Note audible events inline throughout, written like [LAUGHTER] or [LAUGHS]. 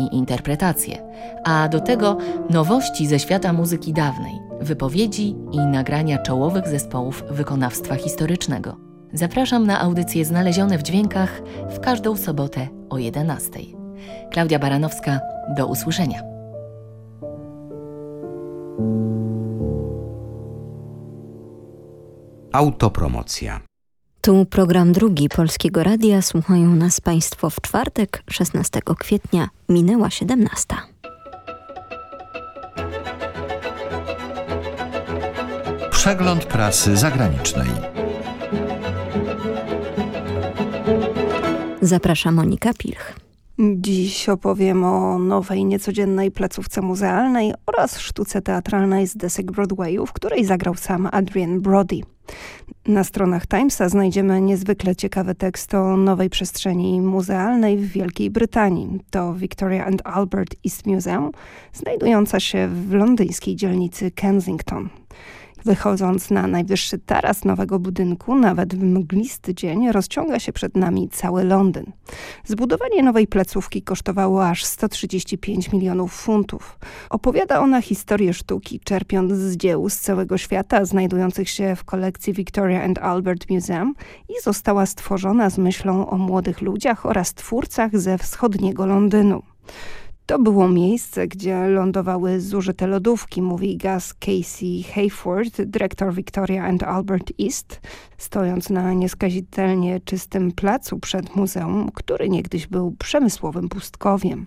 i interpretacje, a do tego nowości ze świata muzyki dawnej, wypowiedzi i nagrania czołowych zespołów wykonawstwa historycznego. Zapraszam na audycje znalezione w dźwiękach w każdą sobotę o 11. Klaudia Baranowska, do usłyszenia. Autopromocja. Tu program drugi Polskiego Radia. Słuchają nas Państwo w czwartek, 16 kwietnia. Minęła 17. Przegląd prasy zagranicznej. Zaprasza Monika Pilch. Dziś opowiem o nowej, niecodziennej placówce muzealnej oraz sztuce teatralnej z desek Broadwayu, w której zagrał sam Adrian Brody. Na stronach Timesa znajdziemy niezwykle ciekawy tekst o nowej przestrzeni muzealnej w Wielkiej Brytanii. To Victoria and Albert East Museum, znajdująca się w londyńskiej dzielnicy Kensington. Wychodząc na najwyższy taras nowego budynku, nawet w mglisty dzień, rozciąga się przed nami cały Londyn. Zbudowanie nowej placówki kosztowało aż 135 milionów funtów. Opowiada ona historię sztuki, czerpiąc z dzieł z całego świata, znajdujących się w kolekcji Victoria and Albert Museum i została stworzona z myślą o młodych ludziach oraz twórcach ze wschodniego Londynu. To było miejsce, gdzie lądowały zużyte lodówki, mówi Gus Casey Hayford, dyrektor Victoria and Albert East, stojąc na nieskazitelnie czystym placu przed muzeum, który niegdyś był przemysłowym pustkowiem.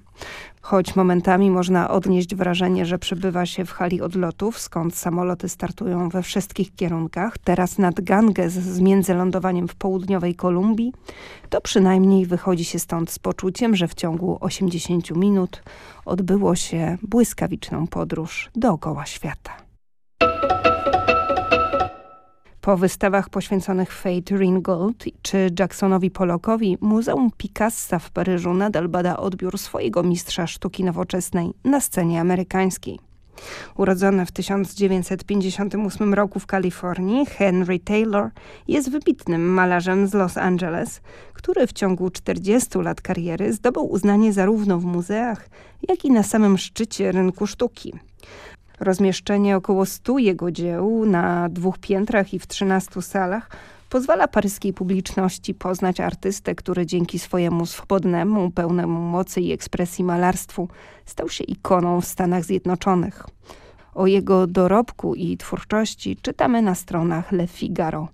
Choć momentami można odnieść wrażenie, że przebywa się w hali odlotów, skąd samoloty startują we wszystkich kierunkach, teraz nad Ganges z międzylądowaniem w południowej Kolumbii, to przynajmniej wychodzi się stąd z poczuciem, że w ciągu 80 minut odbyło się błyskawiczną podróż dookoła świata. Po wystawach poświęconych Fate Ringgold czy Jacksonowi Pollockowi, Muzeum Picassa w Paryżu nadal bada odbiór swojego mistrza sztuki nowoczesnej na scenie amerykańskiej. Urodzony w 1958 roku w Kalifornii, Henry Taylor jest wybitnym malarzem z Los Angeles, który w ciągu 40 lat kariery zdobył uznanie zarówno w muzeach, jak i na samym szczycie rynku sztuki. Rozmieszczenie około 100 jego dzieł na dwóch piętrach i w 13 salach pozwala paryskiej publiczności poznać artystę, który dzięki swojemu swobodnemu, pełnemu mocy i ekspresji malarstwu stał się ikoną w Stanach Zjednoczonych. O jego dorobku i twórczości czytamy na stronach Le Figaro.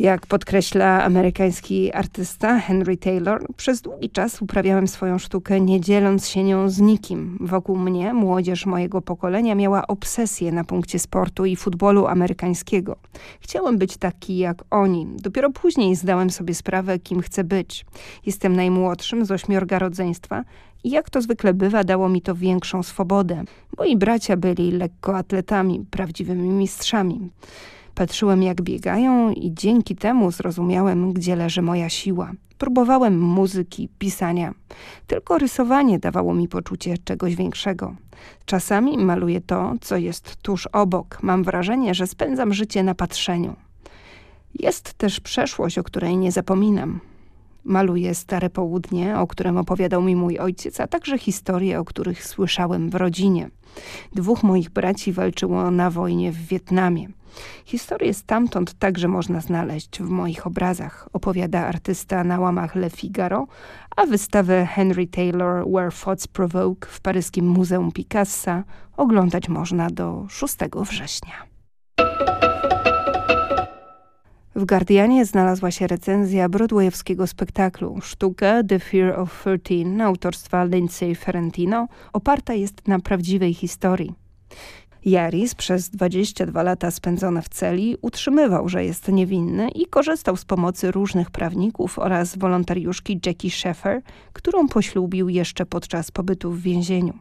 Jak podkreśla amerykański artysta Henry Taylor, przez długi czas uprawiałem swoją sztukę, nie dzieląc się nią z nikim. Wokół mnie młodzież mojego pokolenia miała obsesję na punkcie sportu i futbolu amerykańskiego. Chciałem być taki jak oni. Dopiero później zdałem sobie sprawę, kim chcę być. Jestem najmłodszym z ośmiorga rodzeństwa i jak to zwykle bywa, dało mi to większą swobodę. Moi bracia byli lekkoatletami, prawdziwymi mistrzami. Patrzyłem jak biegają i dzięki temu zrozumiałem, gdzie leży moja siła. Próbowałem muzyki, pisania. Tylko rysowanie dawało mi poczucie czegoś większego. Czasami maluję to, co jest tuż obok. Mam wrażenie, że spędzam życie na patrzeniu. Jest też przeszłość, o której nie zapominam. Maluję stare południe, o którym opowiadał mi mój ojciec, a także historie, o których słyszałem w rodzinie. Dwóch moich braci walczyło na wojnie w Wietnamie. Historię stamtąd także można znaleźć w moich obrazach, opowiada artysta na łamach Le Figaro, a wystawę Henry Taylor Where Thoughts Provoke w paryskim Muzeum Picassa oglądać można do 6 września. W Guardianie znalazła się recenzja broadwayowskiego spektaklu. Sztuka The Fear of Thirteen autorstwa Lindsay Ferrentino oparta jest na prawdziwej historii. Jaris przez 22 lata spędzone w celi utrzymywał, że jest niewinny i korzystał z pomocy różnych prawników oraz wolontariuszki Jackie Sheffer, którą poślubił jeszcze podczas pobytu w więzieniu.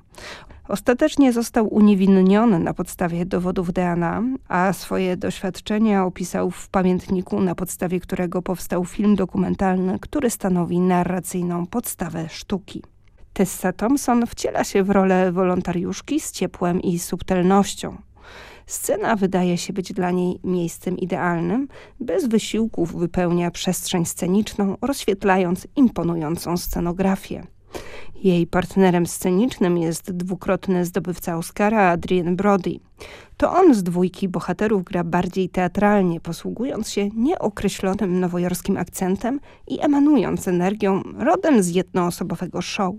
Ostatecznie został uniewinniony na podstawie dowodów DNA, a swoje doświadczenia opisał w pamiętniku, na podstawie którego powstał film dokumentalny, który stanowi narracyjną podstawę sztuki. Tessa Thompson wciela się w rolę wolontariuszki z ciepłem i subtelnością. Scena wydaje się być dla niej miejscem idealnym, bez wysiłków wypełnia przestrzeń sceniczną, rozświetlając imponującą scenografię. Jej partnerem scenicznym jest dwukrotny zdobywca Oscara Adrian Brody. To on z dwójki bohaterów gra bardziej teatralnie, posługując się nieokreślonym nowojorskim akcentem i emanując energią rodem z jednoosobowego show.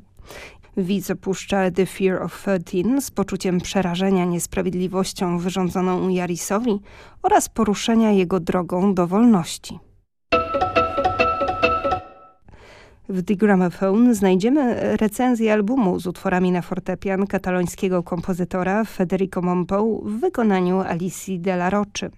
Widz opuszcza The Fear of Thirteen z poczuciem przerażenia niesprawiedliwością wyrządzoną Jarisowi oraz poruszenia jego drogą do wolności. W The Gramophone znajdziemy recenzję albumu z utworami na fortepian katalońskiego kompozytora Federico Mompou w wykonaniu Alicji Della Roche.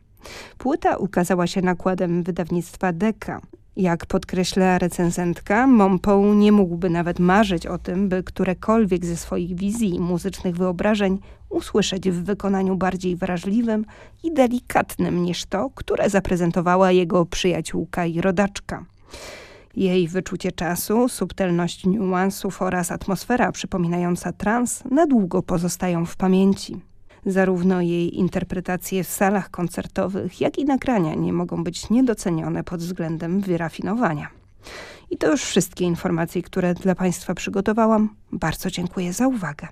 Płyta ukazała się nakładem wydawnictwa Decca. Jak podkreśla recenzentka, Mompou nie mógłby nawet marzyć o tym, by którekolwiek ze swoich wizji i muzycznych wyobrażeń usłyszeć w wykonaniu bardziej wrażliwym i delikatnym niż to, które zaprezentowała jego przyjaciółka i rodaczka. Jej wyczucie czasu, subtelność niuansów oraz atmosfera przypominająca trans na długo pozostają w pamięci. Zarówno jej interpretacje w salach koncertowych, jak i nagrania nie mogą być niedocenione pod względem wyrafinowania. I to już wszystkie informacje, które dla Państwa przygotowałam. Bardzo dziękuję za uwagę.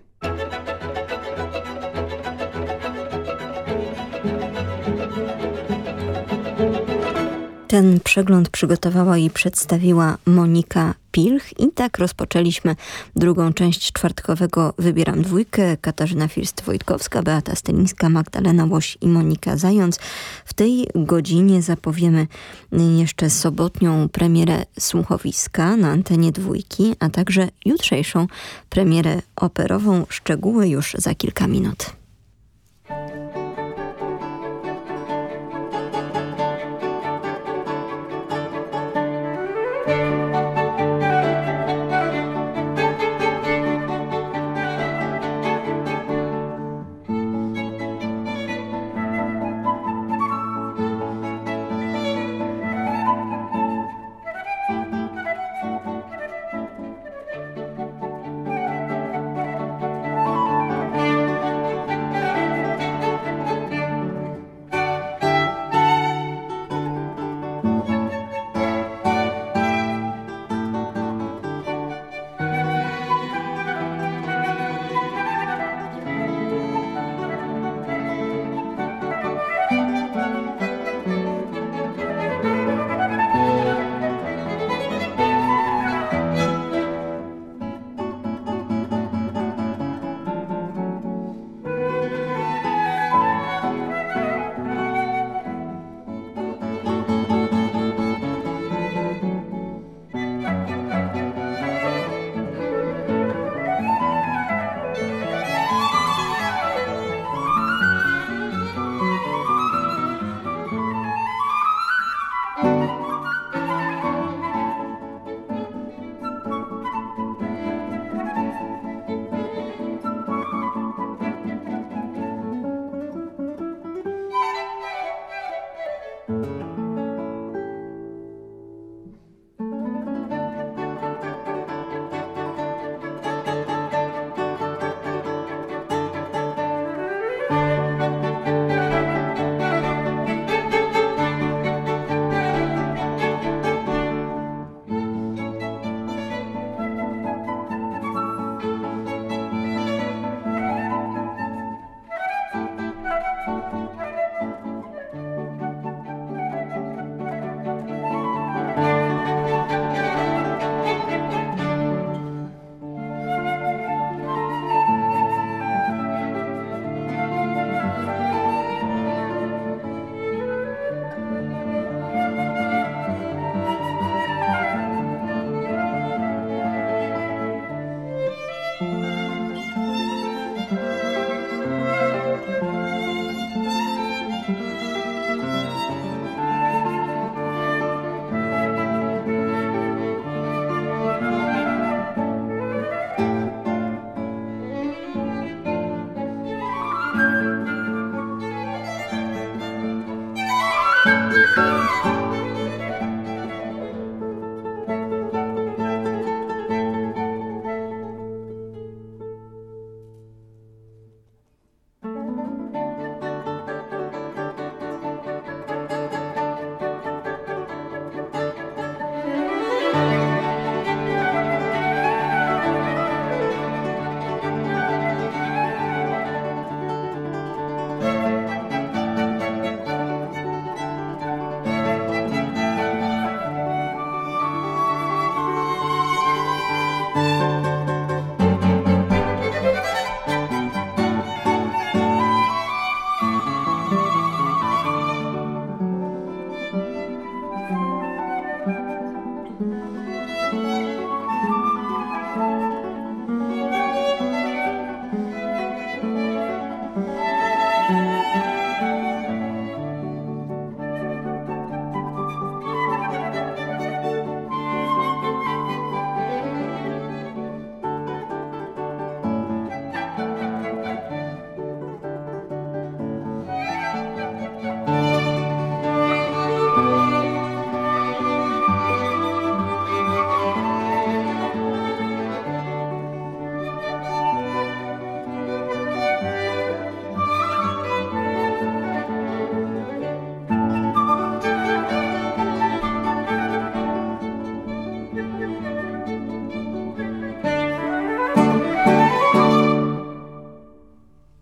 Ten przegląd przygotowała i przedstawiła Monika Pilch i tak rozpoczęliśmy drugą część czwartkowego Wybieram Dwójkę. Katarzyna First-Wojtkowska, Beata Stelińska, Magdalena Łoś i Monika Zając. W tej godzinie zapowiemy jeszcze sobotnią premierę słuchowiska na antenie Dwójki, a także jutrzejszą premierę operową. Szczegóły już za kilka minut.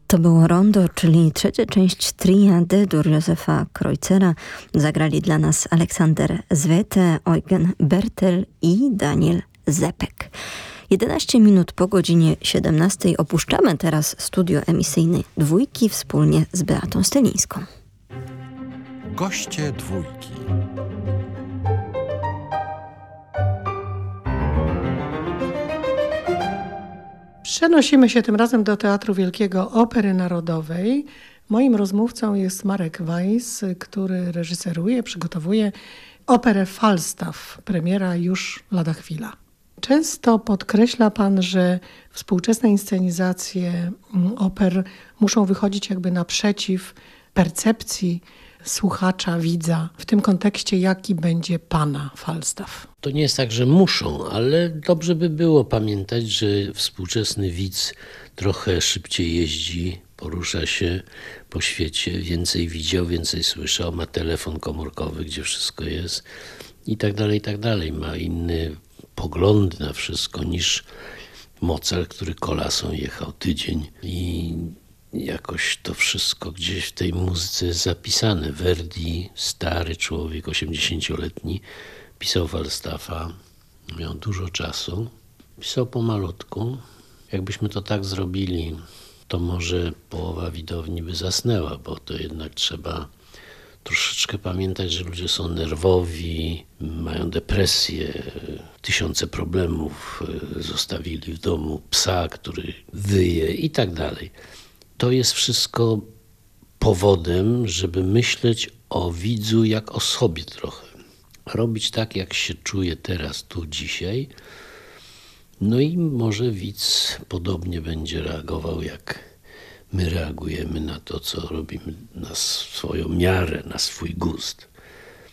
To było Rondo, czyli trzecia część tria D-dur Józefa Kreuzera. Zagrali dla nas Aleksander Zwete, Eugen Bertel i Daniel Zepek. 11 minut po godzinie 17 opuszczamy teraz studio emisyjne dwójki wspólnie z Beatą Stelińską. Goście dwójki. Przenosimy się tym razem do Teatru Wielkiego Opery Narodowej. Moim rozmówcą jest Marek Weiss, który reżyseruje, przygotowuje operę Falstaff. Premiera już lada chwila. Często podkreśla pan, że współczesne inscenizacje mm, oper muszą wychodzić jakby naprzeciw percepcji słuchacza, widza. W tym kontekście, jaki będzie pana Falstaff? To nie jest tak, że muszą, ale dobrze by było pamiętać, że współczesny widz trochę szybciej jeździ, porusza się po świecie, więcej widział, więcej słyszał, ma telefon komórkowy, gdzie wszystko jest i tak dalej, i tak dalej. Ma inny pogląd na wszystko niż Mozart, który kolasą jechał tydzień i jakoś to wszystko gdzieś w tej muzyce jest zapisane. Verdi, stary człowiek, 80-letni, pisał Falstaffa, miał dużo czasu, pisał pomalutku. Jakbyśmy to tak zrobili, to może połowa widowni by zasnęła, bo to jednak trzeba troszeczkę pamiętać, że ludzie są nerwowi, mają depresję, tysiące problemów, e, zostawili w domu psa, który wyje i tak dalej to jest wszystko powodem, żeby myśleć o widzu jak o sobie trochę. Robić tak, jak się czuje teraz, tu, dzisiaj. No i może widz podobnie będzie reagował, jak my reagujemy na to, co robimy na swoją miarę, na swój gust.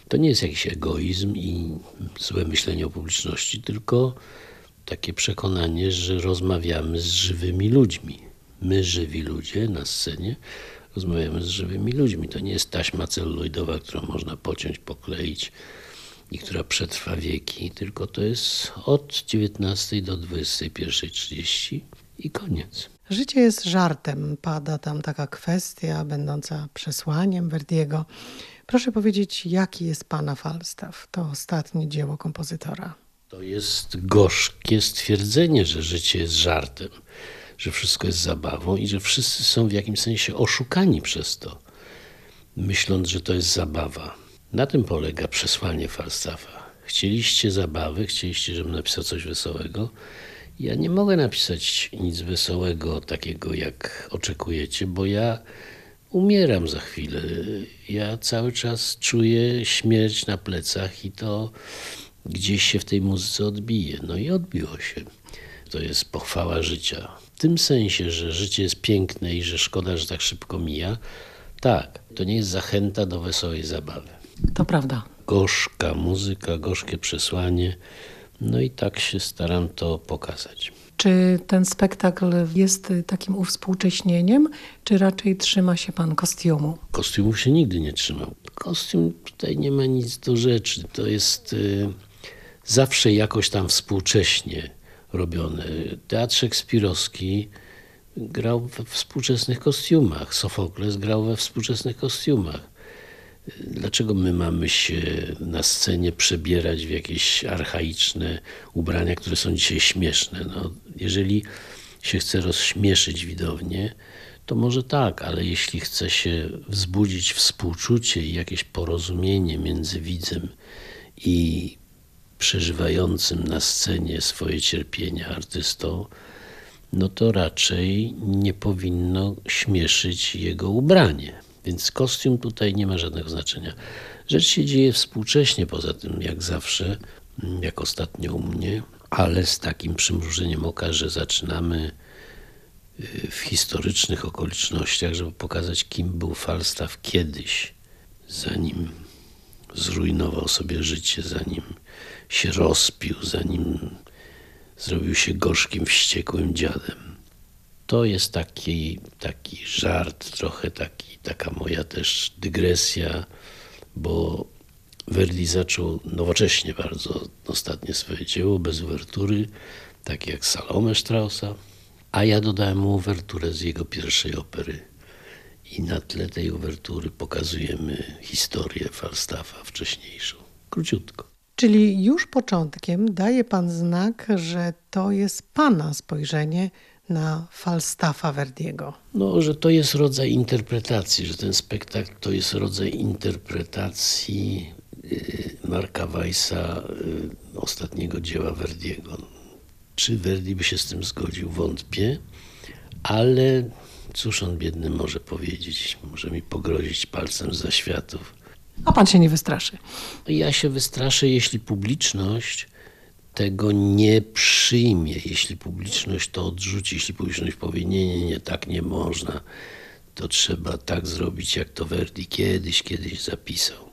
To nie jest jakiś egoizm i złe myślenie o publiczności, tylko takie przekonanie, że rozmawiamy z żywymi ludźmi my, żywi ludzie na scenie, rozmawiamy z żywymi ludźmi. To nie jest taśma celuloidowa, którą można pociąć, pokleić i która przetrwa wieki, tylko to jest od 19 do 21.30 i koniec. Życie jest żartem, pada tam taka kwestia będąca przesłaniem Verdiego. Proszę powiedzieć, jaki jest Pana Falstaff, to ostatnie dzieło kompozytora? To jest gorzkie stwierdzenie, że życie jest żartem że wszystko jest zabawą i że wszyscy są w jakimś sensie oszukani przez to, myśląc, że to jest zabawa. Na tym polega przesłanie Falstaffa. Chcieliście zabawy, chcieliście, żebym napisał coś wesołego. Ja nie mogę napisać nic wesołego, takiego jak oczekujecie, bo ja umieram za chwilę. Ja cały czas czuję śmierć na plecach i to gdzieś się w tej muzyce odbije. No i odbiło się. To jest pochwała życia w tym sensie, że życie jest piękne i że szkoda, że tak szybko mija, tak, to nie jest zachęta do wesołej zabawy. To prawda. Gorzka muzyka, gorzkie przesłanie. No i tak się staram to pokazać. Czy ten spektakl jest takim uwspółcześnieniem, czy raczej trzyma się pan kostiumu? Kostiumów się nigdy nie trzymał. Kostium tutaj nie ma nic do rzeczy. To jest y, zawsze jakoś tam współcześnie robione. Teatr szekspirowski grał we współczesnych kostiumach. Sofokles grał we współczesnych kostiumach. Dlaczego my mamy się na scenie przebierać w jakieś archaiczne ubrania, które są dzisiaj śmieszne? No, jeżeli się chce rozśmieszyć widownię, to może tak, ale jeśli chce się wzbudzić współczucie i jakieś porozumienie między widzem i przeżywającym na scenie swoje cierpienia artystą, no to raczej nie powinno śmieszyć jego ubranie. Więc kostium tutaj nie ma żadnego znaczenia. Rzecz się dzieje współcześnie, poza tym jak zawsze, jak ostatnio u mnie, ale z takim przymrużeniem oka, że zaczynamy y, w historycznych okolicznościach, żeby pokazać, kim był Falstaff kiedyś, zanim zrujnował sobie życie, zanim się rozpił, zanim zrobił się gorzkim, wściekłym dziadem. To jest taki, taki żart, trochę taki, taka moja też dygresja, bo Verdi zaczął nowocześnie bardzo ostatnie swoje dzieło, bez uwertury, takie jak Salome Straussa, a ja dodałem mu uwerturę z jego pierwszej opery. I na tle tej uwertury pokazujemy historię Falstaffa wcześniejszą. Króciutko. Czyli już początkiem daje pan znak, że to jest pana spojrzenie na Falstaffa Verdiego. No, że to jest rodzaj interpretacji, że ten spektakl to jest rodzaj interpretacji y, Marka Weissa, y, ostatniego dzieła Verdiego. Czy Verdi by się z tym zgodził? Wątpię, ale cóż on biedny może powiedzieć? Może mi pogrozić palcem za światów. A pan się nie wystraszy. Ja się wystraszę, jeśli publiczność tego nie przyjmie, jeśli publiczność to odrzuci, jeśli publiczność powie, nie, nie, nie, tak nie można, to trzeba tak zrobić, jak to Verdi kiedyś, kiedyś zapisał.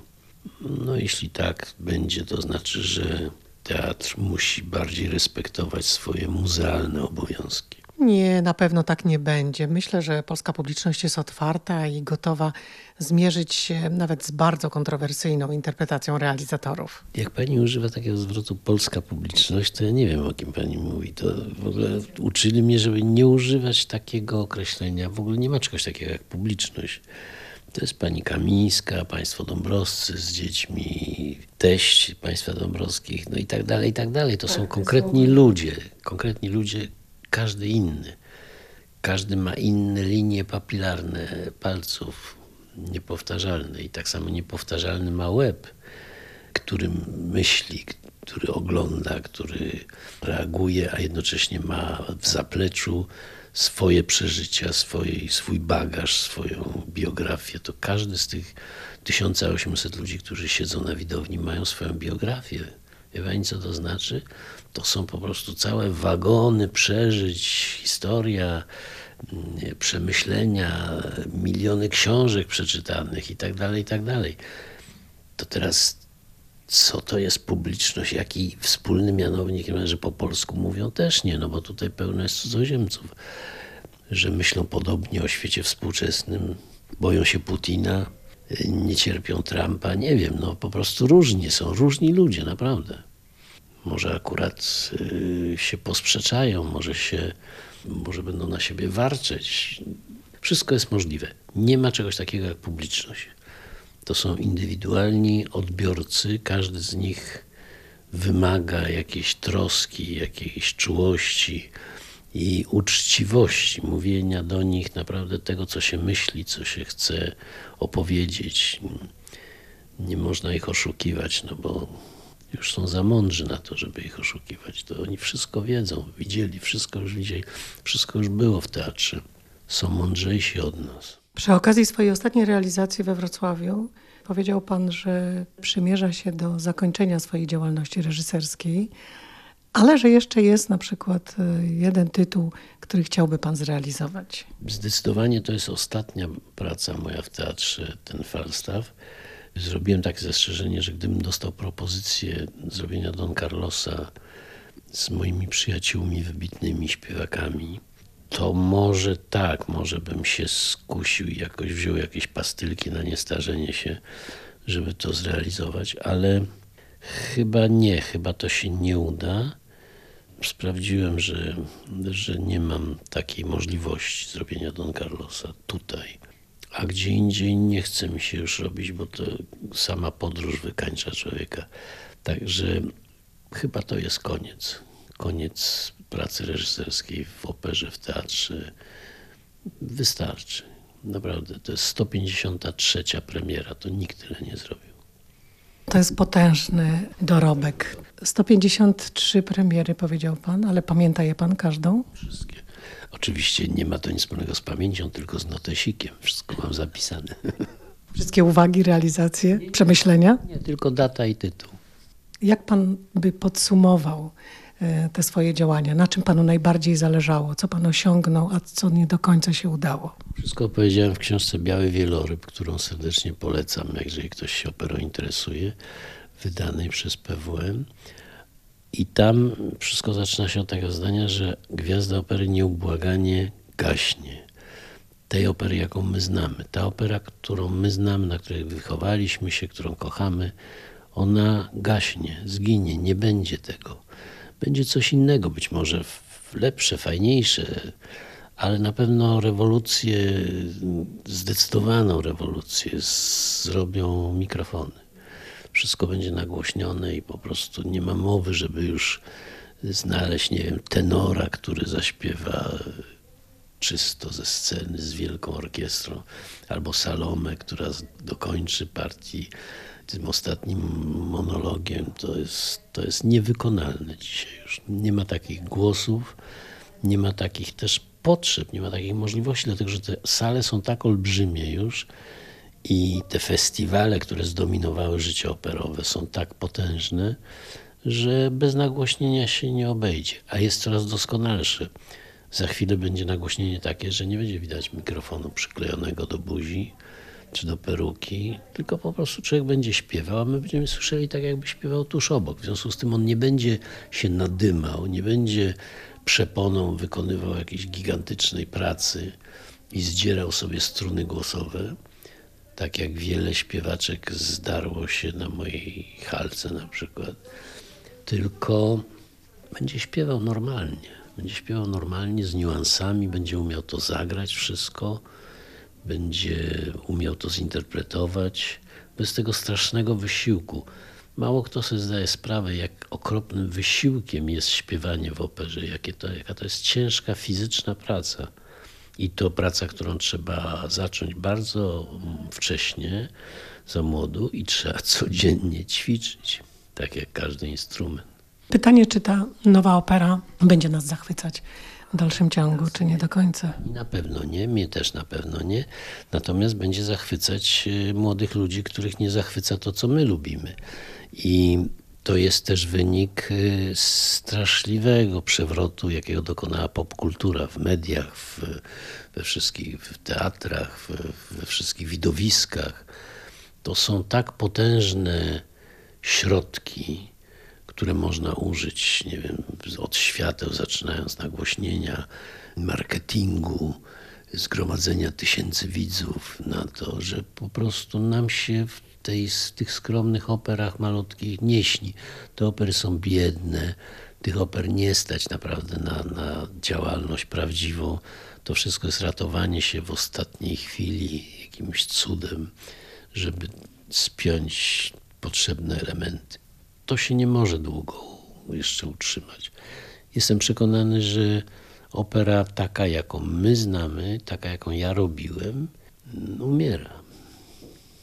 No jeśli tak będzie, to znaczy, że teatr musi bardziej respektować swoje muzealne obowiązki. Nie, na pewno tak nie będzie. Myślę, że polska publiczność jest otwarta i gotowa zmierzyć się nawet z bardzo kontrowersyjną interpretacją realizatorów. Jak pani używa takiego zwrotu polska publiczność, to ja nie wiem, o kim pani mówi. To w ogóle uczyli mnie, żeby nie używać takiego określenia. W ogóle nie ma czegoś takiego jak publiczność. To jest pani Kamińska, państwo Dąbrowscy z dziećmi, teść państwa Dąbrowskich, no i tak dalej, i tak dalej. To są konkretni ludzie, konkretni ludzie, każdy inny. Każdy ma inne linie papilarne palców, niepowtarzalne i tak samo niepowtarzalny ma łeb, którym myśli, który ogląda, który reaguje, a jednocześnie ma w zapleczu swoje przeżycia, swoje, swój bagaż, swoją biografię. To każdy z tych 1800 ludzi, którzy siedzą na widowni, mają swoją biografię. Wie pani, co to znaczy? To są po prostu całe wagony przeżyć, historia, przemyślenia, miliony książek przeczytanych i tak dalej, i tak dalej. To teraz co to jest publiczność, jaki wspólny mianownik, że po polsku mówią też nie, no bo tutaj pełno jest cudzoziemców, że myślą podobnie o świecie współczesnym, boją się Putina, nie cierpią Trumpa, nie wiem, no po prostu różni są, różni ludzie, naprawdę. Może akurat y, się posprzeczają, może się, może będą na siebie warczeć. Wszystko jest możliwe. Nie ma czegoś takiego jak publiczność. To są indywidualni odbiorcy, każdy z nich wymaga jakiejś troski, jakiejś czułości i uczciwości, mówienia do nich naprawdę tego, co się myśli, co się chce opowiedzieć. Nie można ich oszukiwać, no bo już są za mądrzy na to, żeby ich oszukiwać. To oni wszystko wiedzą, widzieli, wszystko już widzieli, wszystko już było w teatrze. Są mądrzejsi od nas. Przy okazji swojej ostatniej realizacji we Wrocławiu powiedział pan, że przymierza się do zakończenia swojej działalności reżyserskiej, ale że jeszcze jest na przykład y, jeden tytuł, który chciałby pan zrealizować. Zdecydowanie to jest ostatnia praca moja w teatrze, ten Falstaff. Zrobiłem takie zastrzeżenie, że gdybym dostał propozycję zrobienia Don Carlosa z moimi przyjaciółmi, wybitnymi śpiewakami, to może tak, może bym się skusił i jakoś wziął jakieś pastylki na niestarzenie się, żeby to zrealizować, ale chyba nie, chyba to się nie uda. Sprawdziłem, że, że nie mam takiej możliwości zrobienia Don Carlosa tutaj. A gdzie indziej nie chce mi się już robić, bo to sama podróż wykańcza człowieka. Także chyba to jest koniec. Koniec pracy reżyserskiej w operze, w teatrze wystarczy. Naprawdę, to jest 153 premiera, to nikt tyle nie zrobił. To jest potężny dorobek. 153 premiery powiedział pan, ale pamięta je pan każdą? Wszystkie. Oczywiście nie ma to nic wspólnego z pamięcią, tylko z notesikiem. Wszystko mam zapisane. [LAUGHS] Wszystkie uwagi, realizacje, przemyślenia? Nie, tylko data i tytuł. Jak pan by podsumował E, te swoje działania? Na czym panu najbardziej zależało? Co pan osiągnął, a co nie do końca się udało? Wszystko opowiedziałem w książce Biały Wieloryb, którą serdecznie polecam, jeżeli ktoś się operą interesuje, wydanej przez PWM. I tam wszystko zaczyna się od tego zdania, że gwiazda opery nieubłaganie gaśnie. Tej opery, jaką my znamy. Ta opera, którą my znamy, na której wychowaliśmy się, którą kochamy, ona gaśnie, zginie, nie będzie tego będzie coś innego, być może lepsze, fajniejsze, ale na pewno rewolucję, zdecydowaną rewolucję zrobią mikrofony. Wszystko będzie nagłośnione i po prostu nie ma mowy, żeby już znaleźć, nie wiem, tenora, który zaśpiewa czysto ze sceny z wielką orkiestrą, albo Salomę, która dokończy partii tym ostatnim monologiem. To jest, to jest niewykonalne dzisiaj już. Nie ma takich głosów, nie ma takich też potrzeb, nie ma takich możliwości, dlatego że te sale są tak olbrzymie już i te festiwale, które zdominowały życie operowe, są tak potężne, że bez nagłośnienia się nie obejdzie, a jest coraz doskonalsze. Za chwilę będzie nagłośnienie takie, że nie będzie widać mikrofonu przyklejonego do buzi czy do peruki, tylko po prostu człowiek będzie śpiewał, a my będziemy słyszeli tak, jakby śpiewał tuż obok. W związku z tym on nie będzie się nadymał, nie będzie przeponą wykonywał jakiejś gigantycznej pracy i zdzierał sobie struny głosowe, tak jak wiele śpiewaczek zdarło się na mojej halce na przykład, tylko będzie śpiewał normalnie będzie śpiewał normalnie, z niuansami, będzie umiał to zagrać wszystko, będzie umiał to zinterpretować bez tego strasznego wysiłku. Mało kto sobie zdaje sprawę, jak okropnym wysiłkiem jest śpiewanie w operze, jakie to, jaka to jest ciężka fizyczna praca. I to praca, którą trzeba zacząć bardzo wcześnie, za młodu, i trzeba [LAUGHS] codziennie ćwiczyć, tak jak każdy instrument. Pytanie, czy ta nowa opera będzie nas zachwycać w dalszym ciągu, czy nie do końca? Na pewno nie, mnie też na pewno nie. Natomiast będzie zachwycać y, młodych ludzi, których nie zachwyca to, co my lubimy. I to jest też wynik y, straszliwego przewrotu, jakiego dokonała popkultura w mediach, w, we wszystkich w teatrach, w, we wszystkich widowiskach. To są tak potężne środki, które można użyć, nie wiem, od świateł, zaczynając nagłośnienia, marketingu, zgromadzenia tysięcy widzów na to, że po prostu nam się w, tej, tych skromnych operach malutkich nie śni. Te opery są biedne, tych oper nie stać naprawdę na, na działalność prawdziwą. To wszystko jest ratowanie się w ostatniej chwili jakimś cudem, żeby spiąć potrzebne elementy to się nie może długo jeszcze utrzymać. Jestem przekonany, że opera taka, jaką my znamy, taka, jaką ja robiłem, umiera.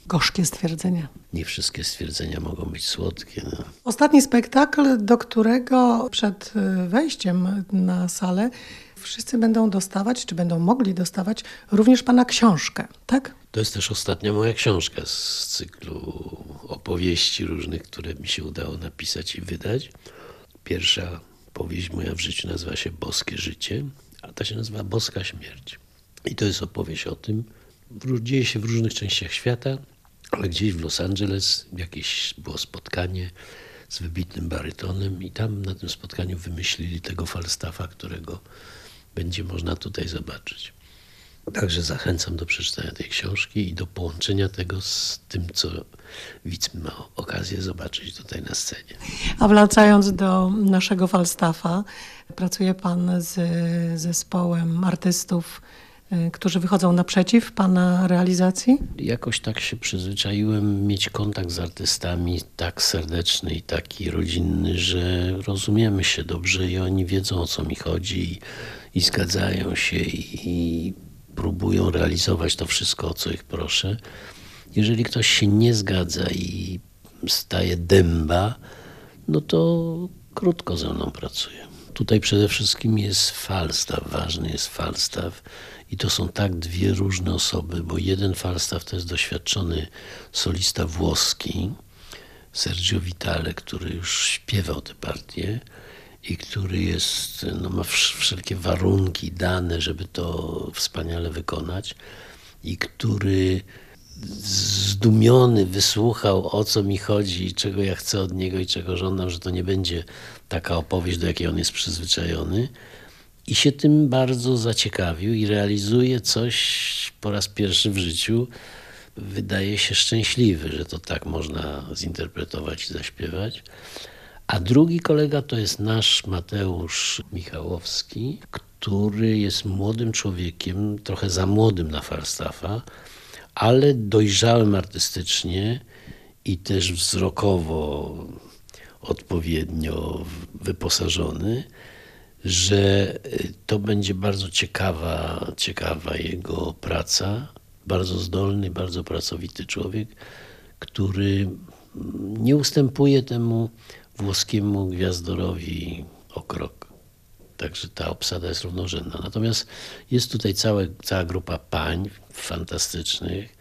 Gorzkie stwierdzenia. Nie wszystkie stwierdzenia mogą być słodkie. No. Ostatni spektakl, do którego przed y, wejściem na salę wszyscy będą dostawać, czy będą mogli dostawać również Pana książkę, tak? To jest też ostatnia moja książka z cyklu opowieści różnych, które mi się udało napisać i wydać. Pierwsza powieść moja w życiu nazywa się Boskie Życie, a ta się nazywa Boska Śmierć. I to jest opowieść o tym, dzieje się w różnych częściach świata, ale gdzieś w Los Angeles jakieś było spotkanie z wybitnym barytonem i tam na tym spotkaniu wymyślili tego Falstaffa, którego będzie można tutaj zobaczyć. Także zachęcam do przeczytania tej książki i do połączenia tego z tym, co widz ma okazję zobaczyć tutaj na scenie. A wracając do naszego Falstaffa, pracuje Pan z zespołem artystów, którzy wychodzą naprzeciw Pana realizacji? Jakoś tak się przyzwyczaiłem mieć kontakt z artystami tak serdeczny i taki rodzinny, że rozumiemy się dobrze i oni wiedzą o co mi chodzi i, i zgadzają się i, i próbują realizować to wszystko, o co ich proszę. Jeżeli ktoś się nie zgadza i staje dęba, no to krótko ze mną pracuje. Tutaj przede wszystkim jest Falstaff, ważny jest Falstaff i to są tak dwie różne osoby, bo jeden Falstaff to jest doświadczony solista włoski, Sergio Vitale, który już śpiewał tę partię, i który jest, no, ma wszelkie warunki dane, żeby to wspaniale wykonać i który zdumiony wysłuchał o co mi chodzi i czego ja chcę od niego i czego żądam, że to nie będzie taka opowieść, do jakiej on jest przyzwyczajony i się tym bardzo zaciekawił i realizuje coś po raz pierwszy w życiu. Wydaje się szczęśliwy, że to tak można zinterpretować i zaśpiewać A drugi kolega to jest nasz Mateusz Michałowski, który jest młodym człowiekiem, trochę za młodym na Falstaffa, ale dojrzałym artystycznie i też wzrokowo odpowiednio wyposażony, że to będzie bardzo ciekawa, ciekawa jego praca. Bardzo zdolny, bardzo pracowity człowiek, który nie ustępuje temu włoskiemu gwiazdorowi o krok. Także ta obsada jest równorzędna. Natomiast jest tutaj całe, cała grupa pań fantastycznych,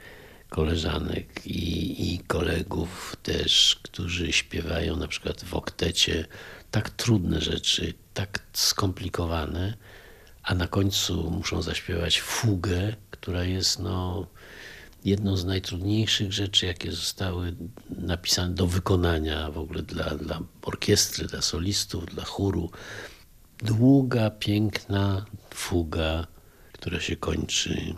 koleżanek i, i kolegów też, którzy śpiewają na przykład w oktecie tak trudne rzeczy, tak skomplikowane, a na końcu muszą zaśpiewać fugę, która jest no, jedną z najtrudniejszych rzeczy, jakie zostały napisane do wykonania w ogóle dla, dla orkiestry, dla solistów, dla chóru. Długa, piękna fuga, która się kończy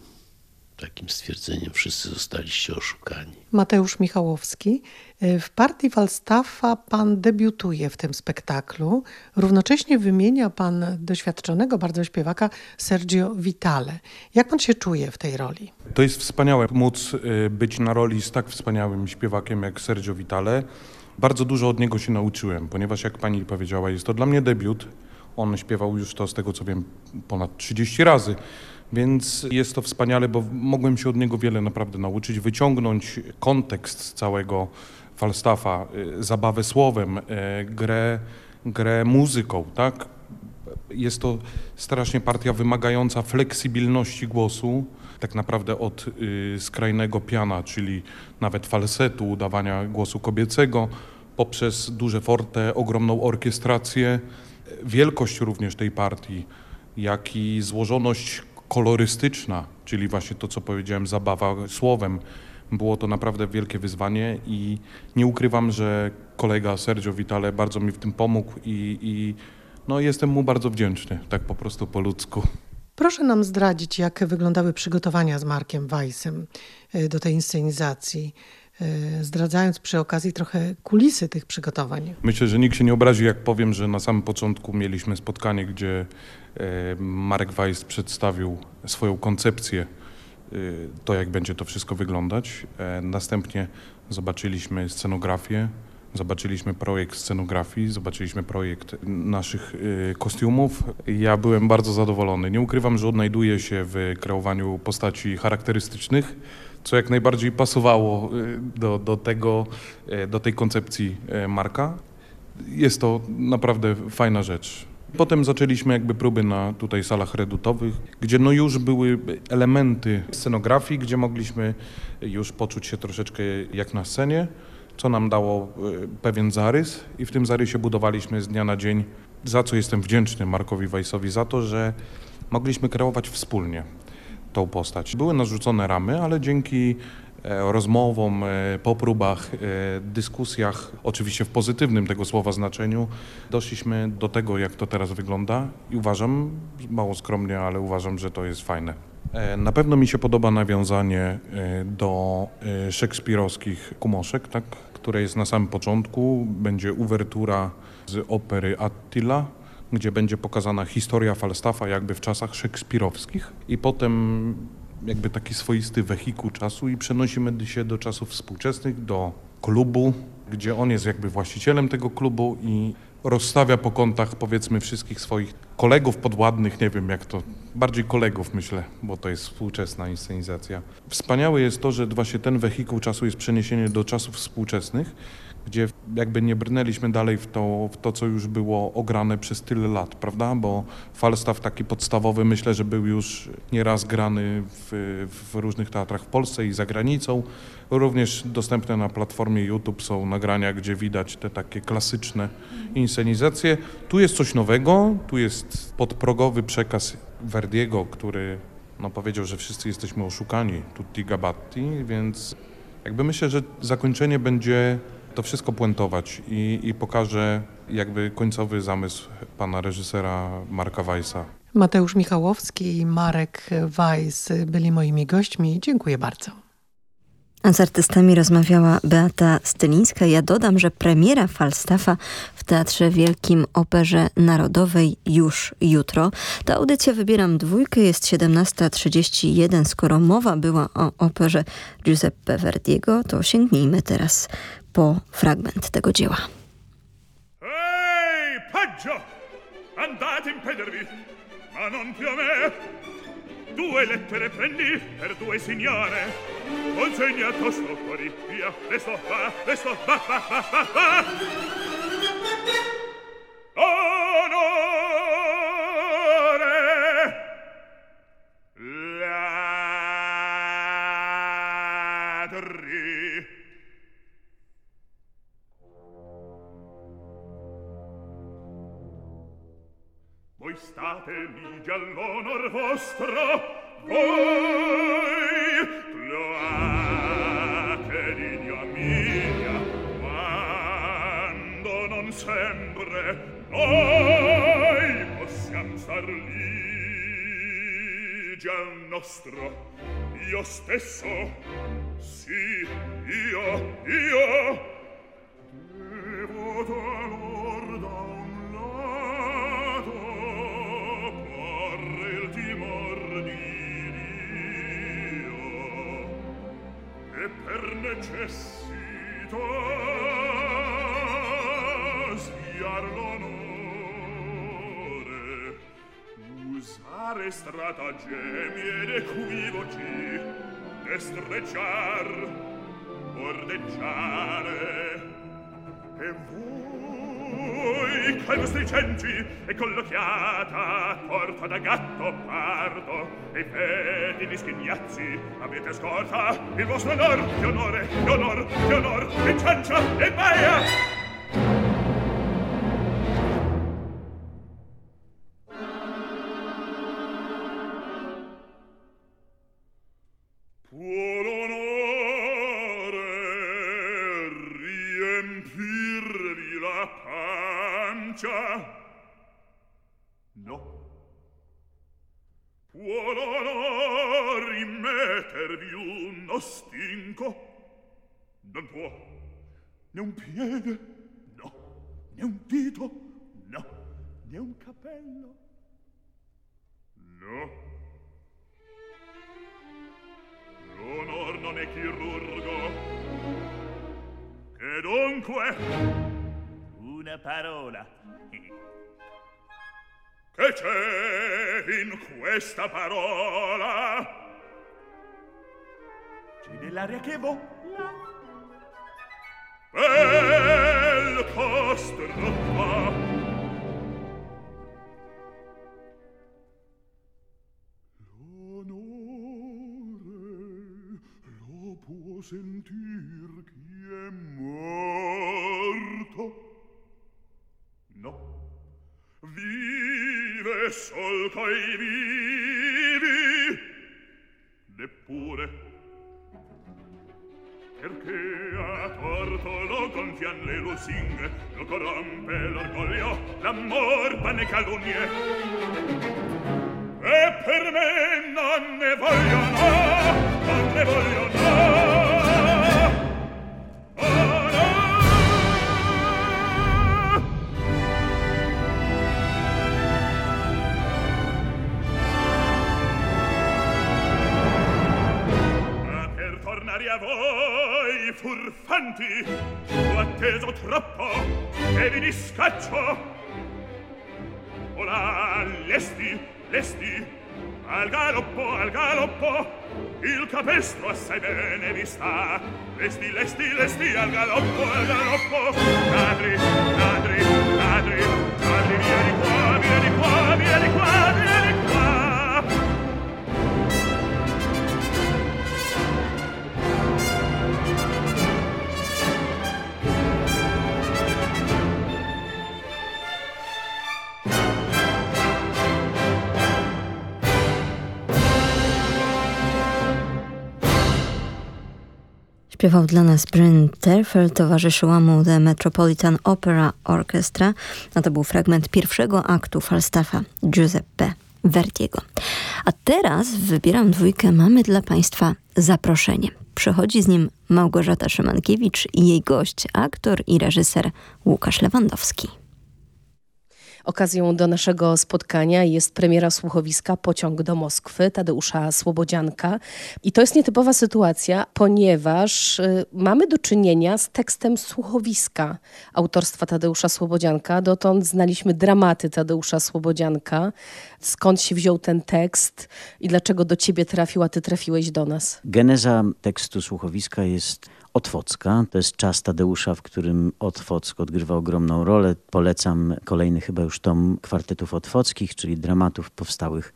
takim stwierdzeniem, wszyscy zostaliście oszukani. Mateusz Michałowski. W partii Falstaffa pan debiutuje w tym spektaklu. Równocześnie wymienia pan doświadczonego bardzo śpiewaka Sergio Vitale. Jak pan się czuje w tej roli? To jest wspaniałe móc y, być na roli z tak wspaniałym śpiewakiem jak Sergio Vitale. Bardzo dużo od niego się nauczyłem, ponieważ jak pani powiedziała, jest to dla mnie debiut. On śpiewał już to, z tego co wiem, ponad 30 razy. Więc jest to wspaniale, bo mogłem się od niego wiele naprawdę nauczyć, wyciągnąć kontekst całego Falstaffa, y, zabawę słowem, y, grę, grę muzyką, tak? Jest to strasznie partia wymagająca fleksybylności głosu, tak naprawdę od y, skrajnego piana, czyli nawet falsetu, udawania głosu kobiecego, poprzez duże forte, ogromną orkiestrację, wielkość również tej partii, jak i złożoność kolorystyczna, czyli właśnie to, co powiedziałem, zabawa słowem. Było to naprawdę wielkie wyzwanie i nie ukrywam, że kolega Sergio Vitale bardzo mi w tym pomógł i, i no, jestem mu bardzo wdzięczny, tak po prostu po ludzku. Proszę nam zdradzić, jak wyglądały przygotowania z Markiem Weissem y, do tej inscenizacji, y, zdradzając przy okazji trochę kulisy tych przygotowań. Myślę, że nikt się nie obrazi, jak powiem, że na samym początku mieliśmy spotkanie, gdzie e, Marek Weiss przedstawił swoją koncepcję, to jak będzie to wszystko wyglądać. E, następnie zobaczyliśmy scenografię, Zobaczyliśmy projekt scenografii, zobaczyliśmy projekt naszych y, kostiumów. Ja byłem bardzo zadowolony. Nie ukrywam, że odnajduję się w kreowaniu postaci charakterystycznych, co jak najbardziej pasowało y, do, do, tego, y, do tej koncepcji Marka. Jest to naprawdę fajna rzecz. Potem zaczęliśmy jakby próby na tutaj salach redutowych, gdzie no już były elementy scenografii, gdzie mogliśmy już poczuć się troszeczkę jak na scenie co nam dało y, pewien zarys i w tym zarysie budowaliśmy z dnia na dzień, za co jestem wdzięczny Markowi Weissowi, za to, że mogliśmy kreować wspólnie tą postać. Były narzucone ramy, ale dzięki e, rozmowom, e, po próbach, e, dyskusjach, oczywiście w pozytywnym tego słowa znaczeniu, doszliśmy do tego, jak to teraz wygląda i uważam, mało skromnie, ale uważam, że to jest fajne. Na pewno mi się podoba nawiązanie do szekspirowskich kumoszek, tak? które jest na samym początku. Będzie uwertura z opery Attila, gdzie będzie pokazana historia Falstaffa jakby w czasach szekspirowskich i potem jakby taki swoisty wehikuł czasu i przenosimy się do czasów współczesnych, do klubu, gdzie on jest jakby właścicielem tego klubu i rozstawia po kątach powiedzmy wszystkich swoich kolegów podładnych, nie wiem jak to, bardziej kolegów myślę, bo to jest współczesna inscenizacja. Wspaniałe jest to, że właśnie ten wehikuł czasu jest przeniesienie do czasów współczesnych, gdzie jakby nie brnęliśmy dalej w to, w to, co już było ograne przez tyle lat, prawda? Bo Falstaff taki podstawowy myślę, że był już nieraz grany w, w różnych teatrach w Polsce i za granicą. Również dostępne na platformie YouTube są nagrania, gdzie widać te takie klasyczne inscenizacje. Tu jest coś nowego, tu jest podprogowy przekaz Verdiego, który no, powiedział, że wszyscy jesteśmy oszukani, tutti gabatti, więc jakby myślę, że zakończenie będzie to wszystko puentować i, i pokaże jakby końcowy zamysł pana reżysera Marka Weissa. Mateusz Michałowski i Marek Weiss byli moimi gośćmi. Dziękuję bardzo. A z artystami rozmawiała Beata Stylińska. Ja dodam, że premiera Falstaffa w Teatrze Wielkim Operze Narodowej już jutro. Ta audycja Wybieram Dwójkę jest 17.31. Skoro mowa była o operze Giuseppe Verdiego, to sięgnijmy teraz po fragment tego dzieła. Ehi, peggio! Andate impedervi, ma non più a me! Due lettere prendi per due signore. Consegna tosto fuori, via, resto va, resto va, va, va, va, va! Onore! statemi già l'onor vostro voi cloate di mia quando non sempre noi possiam star lì già nostro. Io stesso sì io io tra gemi ed equivoci destreggiar bordeggiare e voi coi vostri cenci e collochiata porta da gatto pardo e fedi di schignazzi avete scorta il vostro onor di onore di onor che onor e ciancia e baia! Piede? No. Né un dito? No. Né un capello? No. L'onor non è chirurgo. Che dunque? Una parola. Che c'è in questa parola? C'è nell'aria che vola. Bel sentir chi è morto. No. Vive sol coi vivi an le lo singe, lo corrompe l'orgoglio, l'amor pane calunnie. E per me non ne voglio no, non ne voglio oh no. tornare a voi furfanti troppo e vi discaccio. Ola, lesti, lesti, al galoppo, al galoppo, il capestro assai bene vi sta. Lesti, lesti, lesti, al galoppo, al galoppo, ladri, ladri, ladri, Śpiewał dla nas Bryn Terfel, towarzyszyła mu The Metropolitan Opera Orchestra, a to był fragment pierwszego aktu Falstaffa Giuseppe Verdiego. A teraz wybieram dwójkę, mamy dla Państwa zaproszenie. Przychodzi z nim Małgorzata Szymankiewicz i jej gość, aktor i reżyser Łukasz Lewandowski. Okazją do naszego spotkania jest premiera słuchowiska Pociąg do Moskwy Tadeusza Słobodzianka. I to jest nietypowa sytuacja, ponieważ y, mamy do czynienia z tekstem słuchowiska autorstwa Tadeusza Słobodzianka. Dotąd znaliśmy dramaty Tadeusza Słobodzianka. Skąd się wziął ten tekst i dlaczego do ciebie trafił, a ty trafiłeś do nas? Geneza tekstu słuchowiska jest Otwocka. To jest czas Tadeusza, w którym Otwock odgrywa ogromną rolę. Polecam kolejny chyba już tom kwartetów otwockich, czyli dramatów powstałych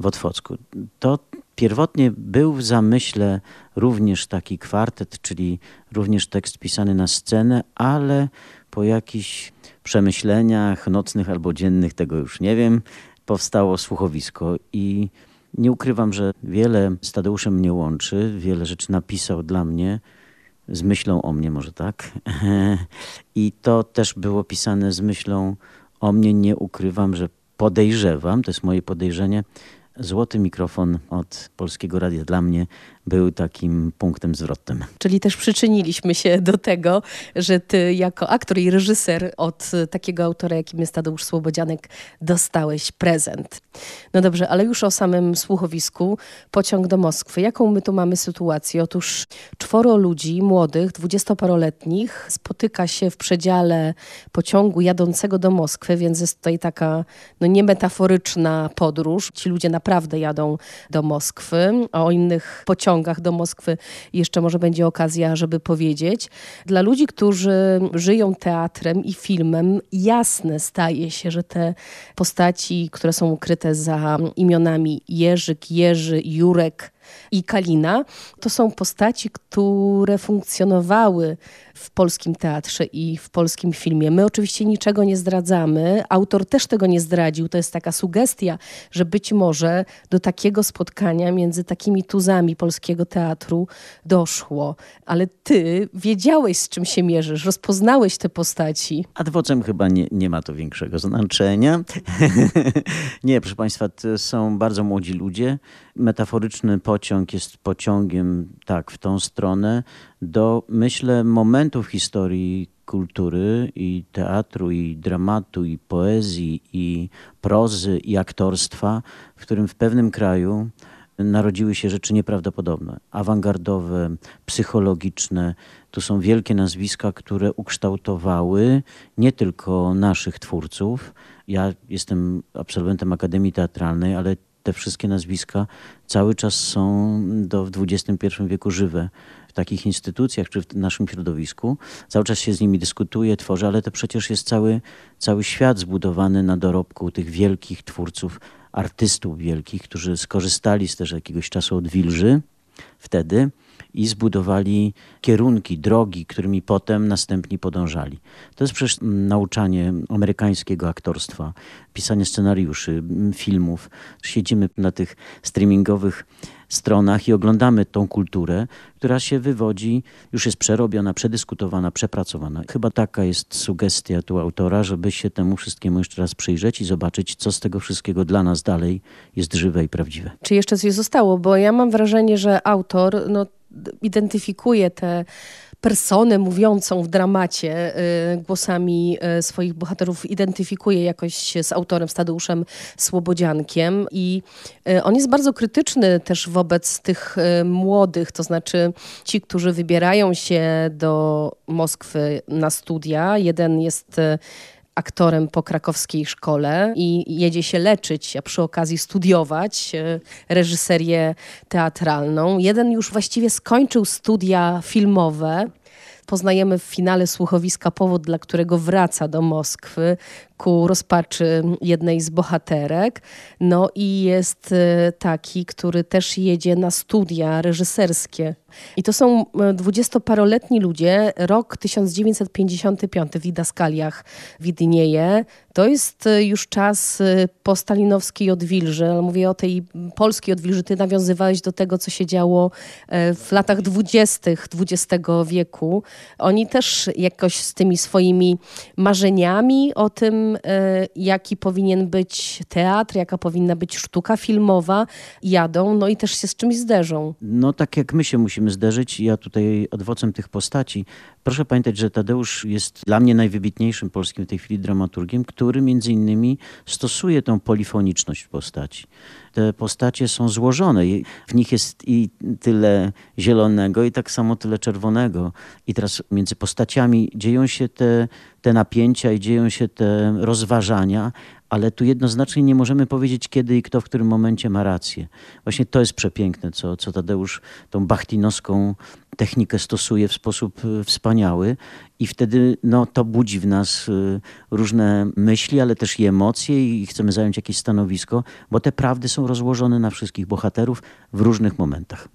w Otwocku. To pierwotnie był w zamyśle również taki kwartet, czyli również tekst pisany na scenę, ale po jakichś przemyśleniach nocnych albo dziennych, tego już nie wiem, powstało słuchowisko i nie ukrywam, że wiele z Tadeuszem mnie łączy, wiele rzeczy napisał dla mnie, z myślą o mnie, może tak. [LAUGHS] I to też było pisane z myślą o mnie. Nie ukrywam, że podejrzewam, to jest moje podejrzenie, złoty mikrofon od Polskiego Radia dla mnie był takim punktem zwrotnym. Czyli też przyczyniliśmy się do tego, że ty jako aktor i reżyser od takiego autora, jakim jest Tadeusz Słobodzianek, dostałeś prezent. No dobrze, ale już o samym słuchowisku. Pociąg do Moskwy. Jaką my tu mamy sytuację? Otóż czworo ludzi, młodych, dwudziestoparoletnich, spotyka się w przedziale pociągu jadącego do Moskwy, więc jest tutaj taka no, niemetaforyczna podróż. Ci ludzie naprawdę jadą do Moskwy. O innych pociągach do Moskwy jeszcze może będzie okazja, żeby powiedzieć. Dla ludzi, którzy żyją teatrem i filmem, jasne staje się, że te postaci, które są ukryte za imionami Jerzyk, Jerzy, Jurek, i Kalina. To są postaci, które funkcjonowały w polskim teatrze i w polskim filmie. My oczywiście niczego nie zdradzamy. Autor też tego nie zdradził. To jest taka sugestia, że być może do takiego spotkania między takimi tuzami polskiego teatru doszło. Ale ty wiedziałeś, z czym się mierzysz, rozpoznałeś te postaci. Adwocem chyba nie, nie ma to większego znaczenia. [LAUGHS] nie, proszę Państwa, to są bardzo młodzi ludzie. Metaforyczny pociąg jest pociągiem, tak, w tą stronę, do, myślę, momentów historii kultury i teatru, i dramatu, i poezji, i prozy, i aktorstwa, w którym w pewnym kraju narodziły się rzeczy nieprawdopodobne, awangardowe, psychologiczne. To są wielkie nazwiska, które ukształtowały nie tylko naszych twórców. Ja jestem absolwentem Akademii Teatralnej, ale te wszystkie nazwiska cały czas są do, w XXI wieku żywe w takich instytucjach czy w naszym środowisku. Cały czas się z nimi dyskutuje, tworzy, ale to przecież jest cały, cały świat zbudowany na dorobku tych wielkich twórców, artystów wielkich, którzy skorzystali z też jakiegoś czasu od wilży wtedy i zbudowali kierunki, drogi, którymi potem następni podążali. To jest przecież nauczanie amerykańskiego aktorstwa, pisanie scenariuszy, filmów. Siedzimy na tych streamingowych stronach i oglądamy tą kulturę, która się wywodzi, już jest przerobiona, przedyskutowana, przepracowana. Chyba taka jest sugestia tu autora, żeby się temu wszystkiemu jeszcze raz przyjrzeć i zobaczyć, co z tego wszystkiego dla nas dalej jest żywe i prawdziwe. Czy jeszcze coś zostało? Bo ja mam wrażenie, że autor no, identyfikuje te personę mówiącą w dramacie y, głosami y, swoich bohaterów identyfikuje jakoś z autorem, z Tadeuszem Słobodziankiem i y, on jest bardzo krytyczny też wobec tych młodych, to znaczy ci, którzy wybierają się do Moskwy na studia. Jeden jest aktorem po krakowskiej szkole i jedzie się leczyć, a przy okazji studiować e, reżyserię teatralną. Jeden już właściwie skończył studia filmowe. Poznajemy w finale słuchowiska powód, dla którego wraca do Moskwy ku rozpaczy jednej z bohaterek. No i jest e, taki, który też jedzie na studia reżyserskie. I to są e, dwudziestoparoletni ludzie. Rok 1955 w Didaskaliach widnieje. To jest e, już czas postalinowskiej odwilży, ale mówię o tej polskiej odwilży. Ty nawiązywałeś do tego, co się działo w latach dwudziestych XX wieku. Oni też jakoś z tymi swoimi marzeniami o tym e, jaki powinien być teatr, jaka powinna być sztuka filmowa, jadą, no i też się z czymś zderzą. No tak jak my się musimy zderzyć, ja tutaj adwocem tych postaci. Proszę pamiętać, że Tadeusz jest dla mnie najwybitniejszym polskim w tej chwili dramaturgiem, który między innymi stosuje tą polifoniczność postaci. Te postacie są złożone, w nich jest i tyle zielonego i tak samo tyle czerwonego. I teraz między postaciami dzieją się te, te napięcia i dzieją się te rozważania, ale tu jednoznacznie nie możemy powiedzieć, kiedy i kto w którym momencie ma rację. Właśnie to jest przepiękne, co, co Tadeusz tą bachtinowską technikę stosuje w sposób e, wspaniały i wtedy no, to budzi w nas e, różne myśli, ale też i emocje i chcemy zająć jakieś stanowisko, bo te prawdy są rozłożone na wszystkich bohaterów w różnych momentach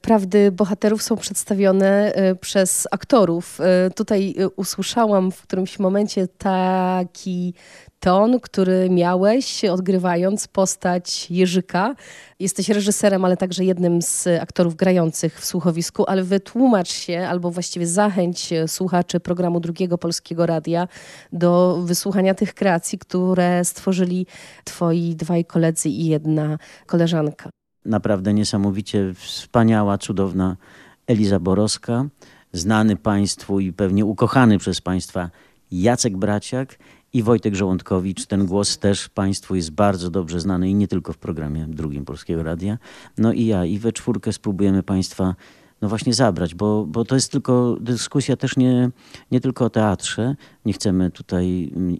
prawdy bohaterów są przedstawione e, przez aktorów. Tutaj usłyszałam w którymś momencie taki ton, który miałeś odgrywając postać Jerzyka. Jesteś reżyserem, ale także jednym z aktorów grających w słuchowisku, ale wytłumacz się, albo właściwie zachęć słuchaczy programu Drugiego Polskiego Radia do wysłuchania tych kreacji, które stworzyli twoi dwaj koledzy i jedna koleżanka. Naprawdę niesamowicie wspaniała, cudowna Eliza Borowska, znany Państwu i pewnie ukochany przez Państwa Jacek Braciak i Wojtek Żołądkowicz. Ten głos też Państwu jest bardzo dobrze znany i nie tylko w programie drugim Polskiego Radia. No i ja i we czwórkę spróbujemy Państwa no właśnie zabrać, bo, bo to jest tylko dyskusja też nie, nie tylko o teatrze. Nie chcemy tutaj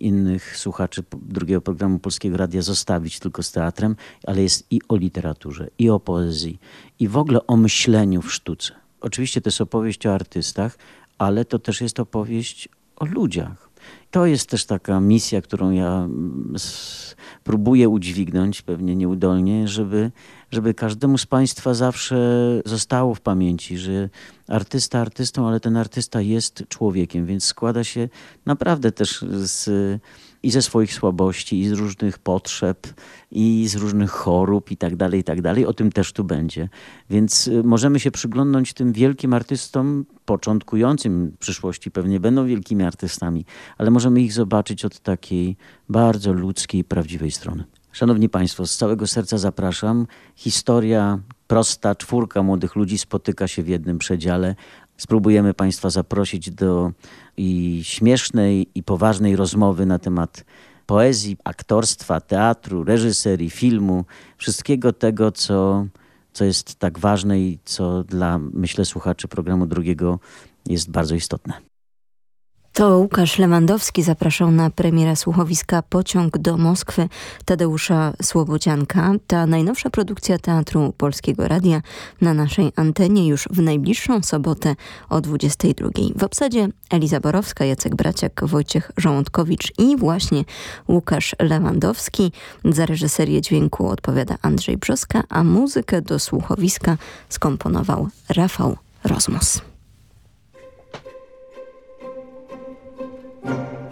innych słuchaczy drugiego programu Polskiego Radia zostawić tylko z teatrem, ale jest i o literaturze, i o poezji, i w ogóle o myśleniu w sztuce. Oczywiście to jest opowieść o artystach, ale to też jest opowieść o ludziach to jest też taka misja, którą ja mm, próbuję udźwignąć, pewnie nieudolnie, żeby, żeby każdemu z Państwa zawsze zostało w pamięci, że artysta artystą, ale ten artysta jest człowiekiem, więc składa się naprawdę też z i ze swoich słabości, i z różnych potrzeb, i z różnych chorób i tak dalej, i tak dalej. O tym też tu będzie. Więc y, możemy się przyglądnąć tym wielkim artystom, początkującym w przyszłości pewnie będą wielkimi artystami, ale możemy ich zobaczyć od takiej bardzo ludzkiej, prawdziwej strony. Szanowni Państwo, z całego serca zapraszam. Historia prosta, czwórka młodych ludzi spotyka się w jednym przedziale. Spróbujemy Państwa zaprosić do i śmiesznej, i poważnej rozmowy na temat poezji, aktorstwa, teatru, reżyserii, filmu, wszystkiego tego, co, co jest tak ważne i co dla, myślę, słuchaczy programu drugiego jest bardzo istotne. To Łukasz Lewandowski zapraszał na premierę słuchowiska Pociąg do Moskwy Tadeusza Słobodzianka. Ta najnowsza produkcja Teatru Polskiego Radia na naszej antenie już w najbliższą sobotę o 22. W obsadzie Eliza Borowska, Jacek Braciak, Wojciech Żołądkowicz i właśnie Łukasz Lewandowski. Za reżyserię dźwięku odpowiada Andrzej Brzoska, a muzykę do słuchowiska skomponował Rafał Rozmus. Thank you.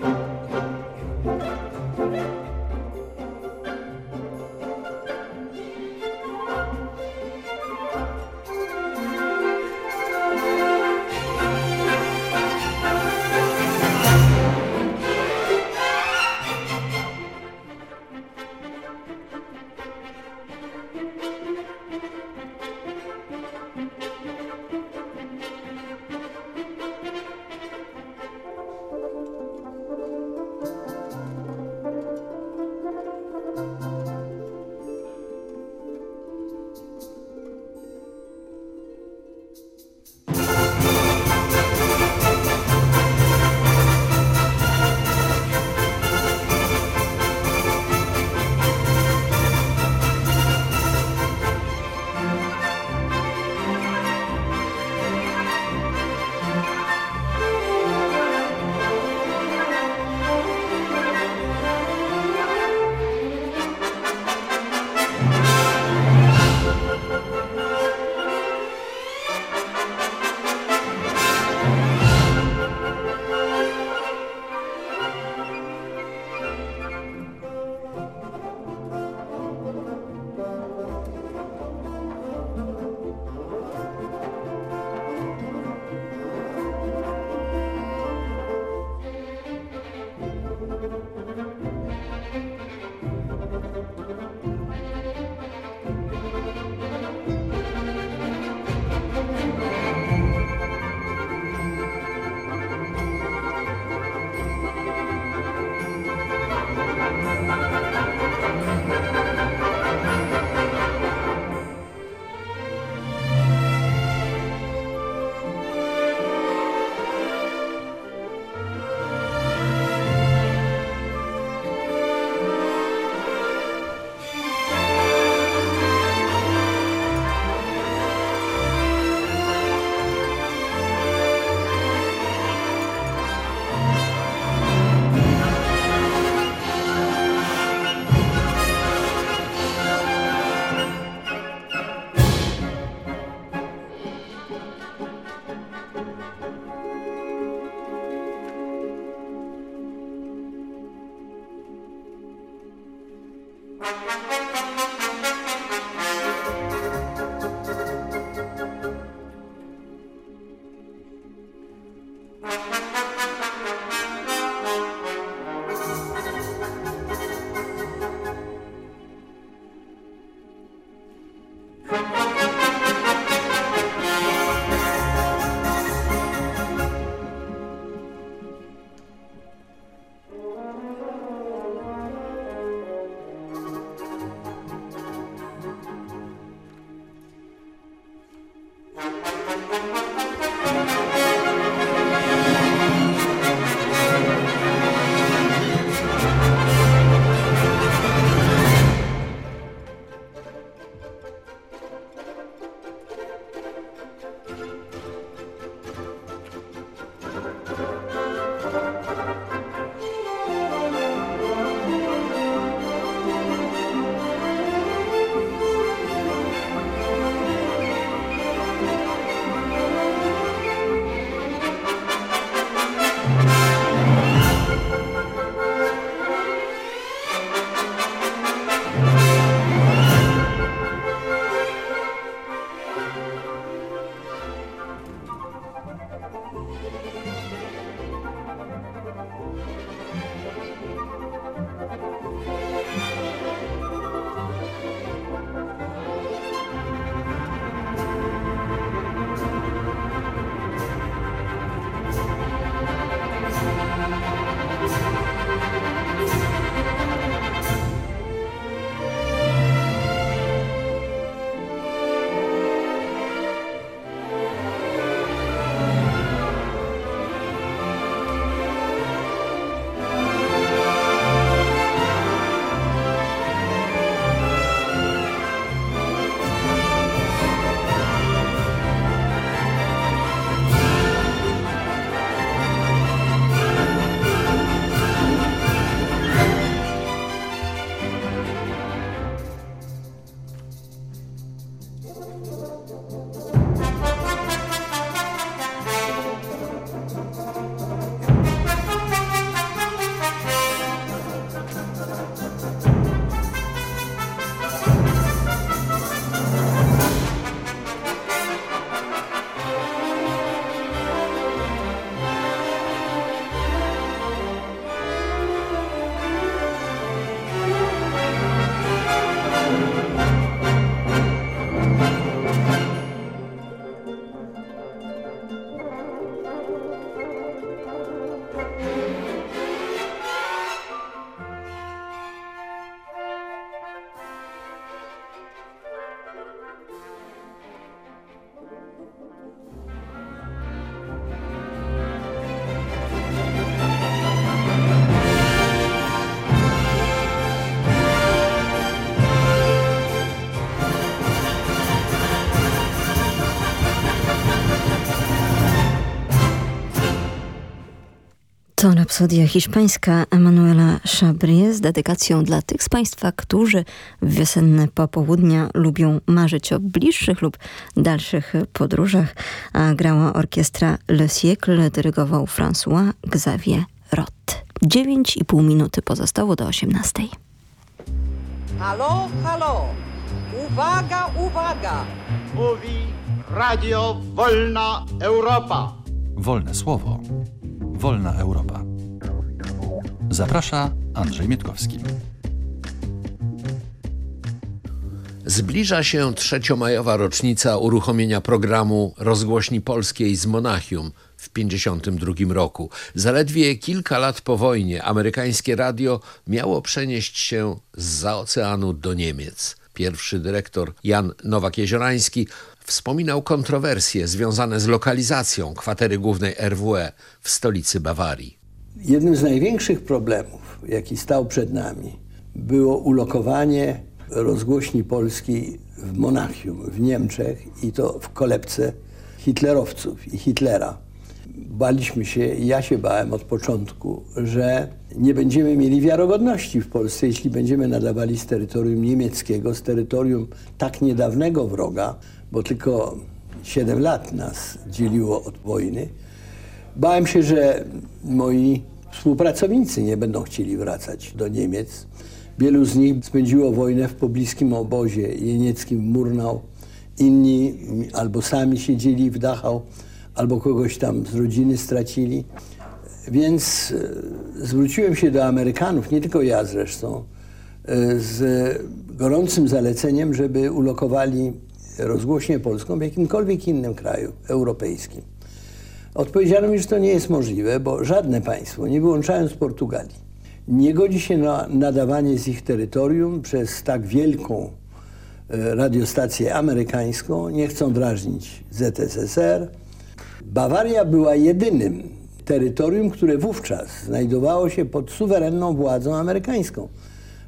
To rapsodia hiszpańska Emanuela Chabrie z dedykacją dla tych z Państwa, którzy w wiosenne popołudnia lubią marzyć o bliższych lub dalszych podróżach. A grała orkiestra Le Siècle, dyrygował François Xavier Roth. Dziewięć i pół minuty pozostało do osiemnastej. Halo, halo! Uwaga, uwaga! Mówi Radio Wolna Europa. Wolne słowo. Wolna Europa. Zaprasza Andrzej Mietkowski. Zbliża się trzeciomajowa rocznica uruchomienia programu rozgłośni polskiej z Monachium w 1952 roku. Zaledwie kilka lat po wojnie amerykańskie radio miało przenieść się z oceanu do Niemiec. Pierwszy dyrektor Jan Nowak-Jeziorański wspominał kontrowersje związane z lokalizacją kwatery głównej RWE w stolicy Bawarii. Jednym z największych problemów, jaki stał przed nami, było ulokowanie rozgłośni polskiej w Monachium, w Niemczech i to w kolebce hitlerowców i Hitlera. Baliśmy się, ja się bałem od początku, że nie będziemy mieli wiarogodności w Polsce, jeśli będziemy nadawali z terytorium niemieckiego, z terytorium tak niedawnego wroga, bo tylko 7 lat nas dzieliło od wojny. Bałem się, że moi współpracownicy nie będą chcieli wracać do Niemiec. Wielu z nich spędziło wojnę w pobliskim obozie jenieckim w Murnau. Inni albo sami siedzieli w Dachau, albo kogoś tam z rodziny stracili. Więc e, zwróciłem się do Amerykanów, nie tylko ja zresztą, e, z gorącym zaleceniem, żeby ulokowali rozgłośnię polską w jakimkolwiek innym kraju europejskim. Odpowiedziano mi, że to nie jest możliwe, bo żadne państwo, nie wyłączając Portugalii, nie godzi się na nadawanie z ich terytorium przez tak wielką e, radiostację amerykańską, nie chcą drażnić ZSSR. Bawaria była jedynym terytorium, które wówczas znajdowało się pod suwerenną władzą amerykańską,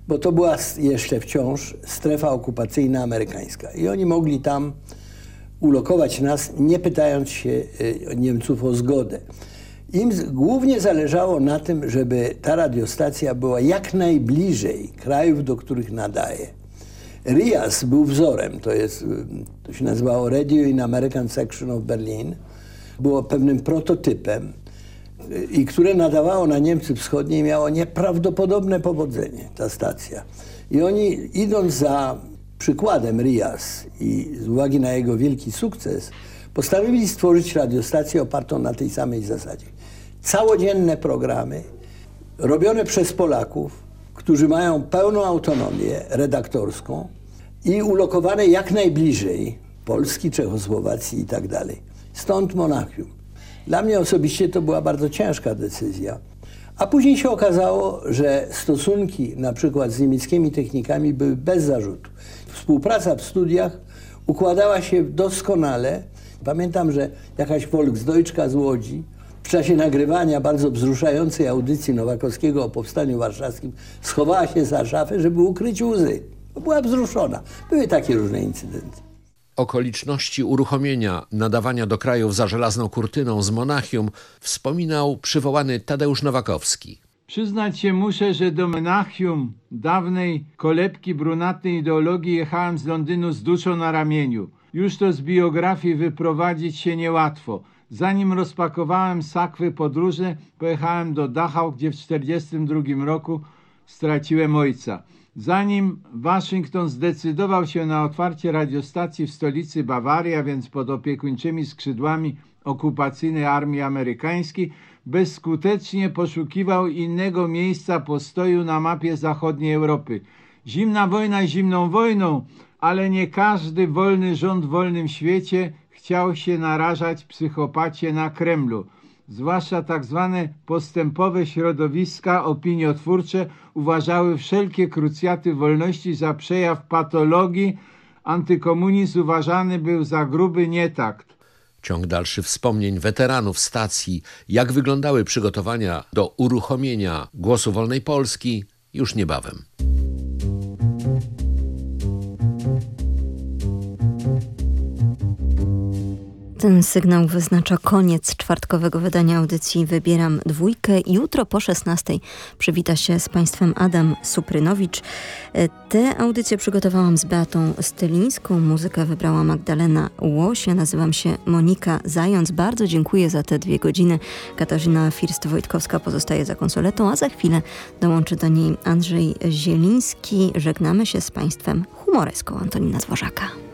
bo to była jeszcze wciąż strefa okupacyjna amerykańska i oni mogli tam ulokować nas, nie pytając się e, Niemców o zgodę. Im głównie zależało na tym, żeby ta radiostacja była jak najbliżej krajów, do których nadaje. RIAS był wzorem, to, jest, to się nazywało Radio in American Section of Berlin, było pewnym prototypem i które nadawało na Niemcy Wschodnie miało nieprawdopodobne powodzenie, ta stacja. I oni idąc za przykładem RIAS i z uwagi na jego wielki sukces, postanowili stworzyć radiostację opartą na tej samej zasadzie całodzienne programy robione przez Polaków, którzy mają pełną autonomię redaktorską i ulokowane jak najbliżej Polski, Czechosłowacji i tak dalej. Stąd Monachium. Dla mnie osobiście to była bardzo ciężka decyzja. A później się okazało, że stosunki na przykład z niemieckimi technikami były bez zarzutu. Współpraca w studiach układała się doskonale. Pamiętam, że jakaś Volksdeutschka z Łodzi w czasie nagrywania bardzo wzruszającej audycji Nowakowskiego o Powstaniu Warszawskim schowała się za szafę, żeby ukryć łzy. Była wzruszona. Były takie różne incydenty. Okoliczności uruchomienia nadawania do krajów za żelazną kurtyną z Monachium wspominał przywołany Tadeusz Nowakowski. Przyznać się muszę, że do Monachium, dawnej kolebki brunatnej ideologii, jechałem z Londynu z duszą na ramieniu. Już to z biografii wyprowadzić się niełatwo. Zanim rozpakowałem sakwy podróżne, pojechałem do Dachau, gdzie w 1942 roku straciłem ojca. Zanim Waszyngton zdecydował się na otwarcie radiostacji w stolicy Bawarii, a więc pod opiekuńczymi skrzydłami okupacyjnej armii amerykańskiej, bezskutecznie poszukiwał innego miejsca postoju na mapie zachodniej Europy. Zimna wojna zimną wojną, ale nie każdy wolny rząd w wolnym świecie chciał się narażać psychopacie na Kremlu. Zwłaszcza tak zwane postępowe środowiska opiniotwórcze uważały wszelkie krucjaty wolności za przejaw patologii. Antykomunizm uważany był za gruby nietakt. Ciąg dalszy wspomnień weteranów stacji, jak wyglądały przygotowania do uruchomienia Głosu Wolnej Polski, już niebawem. Ten sygnał wyznacza koniec czwartkowego wydania audycji Wybieram dwójkę. Jutro po 16 przywita się z Państwem Adam Suprynowicz. E, Tę audycję przygotowałam z Beatą Stylińską. Muzykę wybrała Magdalena Łoś. Ja nazywam się Monika Zając. Bardzo dziękuję za te dwie godziny. Katarzyna First-Wojtkowska pozostaje za konsoletą, a za chwilę dołączy do niej Andrzej Zieliński. Żegnamy się z Państwem humoreską Antonina Zworzaka.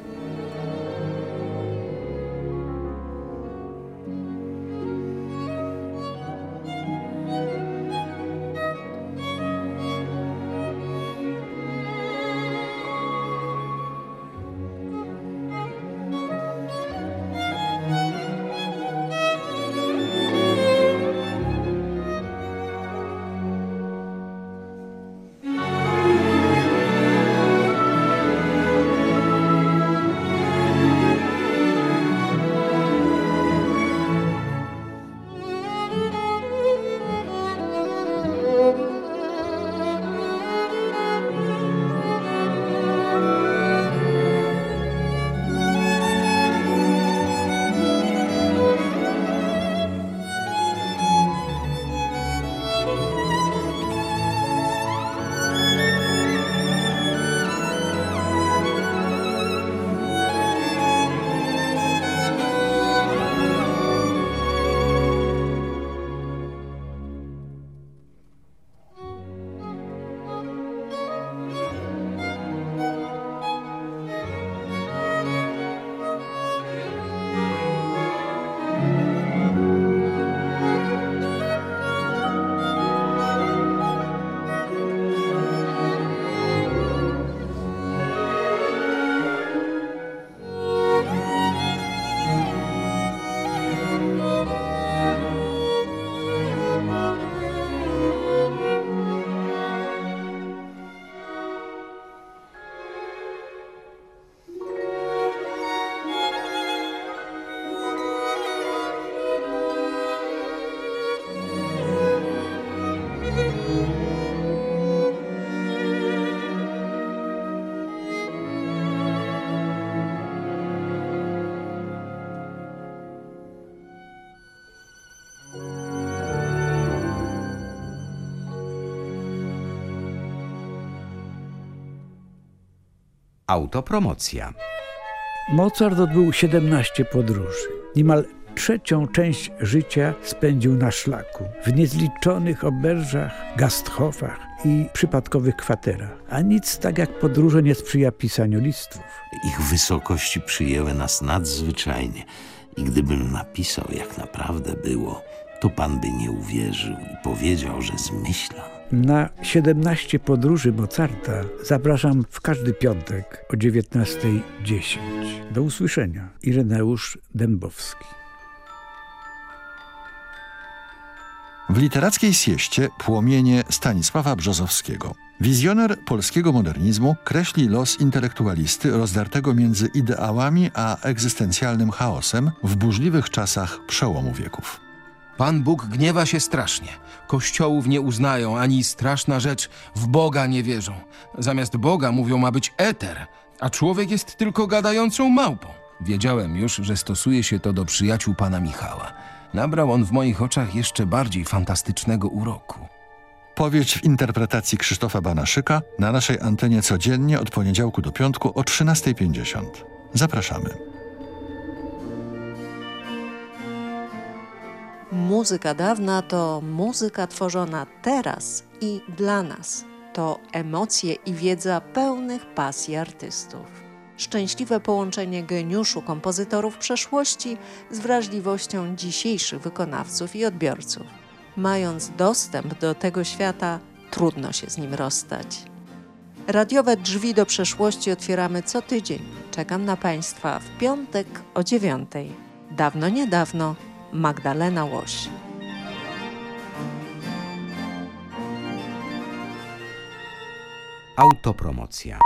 Autopromocja. Mozart odbył 17 podróży. Niemal trzecią część życia spędził na szlaku, w niezliczonych oberżach, gasthofach i przypadkowych kwaterach. A nic tak jak podróże nie sprzyja pisaniu listów. Ich wysokości przyjęły nas nadzwyczajnie. I gdybym napisał, jak naprawdę było, to pan by nie uwierzył i powiedział, że zmyślam. Na 17 podróży Mozarta zapraszam w każdy piątek o 19.10. Do usłyszenia. Ireneusz Dębowski. W literackiej sieście płomienie Stanisława Brzozowskiego. Wizjoner polskiego modernizmu kreśli los intelektualisty rozdartego między ideałami a egzystencjalnym chaosem w burzliwych czasach przełomu wieków. Pan Bóg gniewa się strasznie. Kościołów nie uznają, ani straszna rzecz, w Boga nie wierzą. Zamiast Boga mówią ma być eter, a człowiek jest tylko gadającą małpą. Wiedziałem już, że stosuje się to do przyjaciół pana Michała. Nabrał on w moich oczach jeszcze bardziej fantastycznego uroku. Powieść w interpretacji Krzysztofa Banaszyka na naszej antenie codziennie od poniedziałku do piątku o 13.50. Zapraszamy. Muzyka dawna to muzyka tworzona teraz i dla nas. To emocje i wiedza pełnych pasji artystów. Szczęśliwe połączenie geniuszu kompozytorów przeszłości z wrażliwością dzisiejszych wykonawców i odbiorców. Mając dostęp do tego świata, trudno się z nim rozstać. Radiowe drzwi do przeszłości otwieramy co tydzień. Czekam na Państwa w piątek o dziewiątej. Dawno, niedawno Magdalena Łoś. Autopromocja.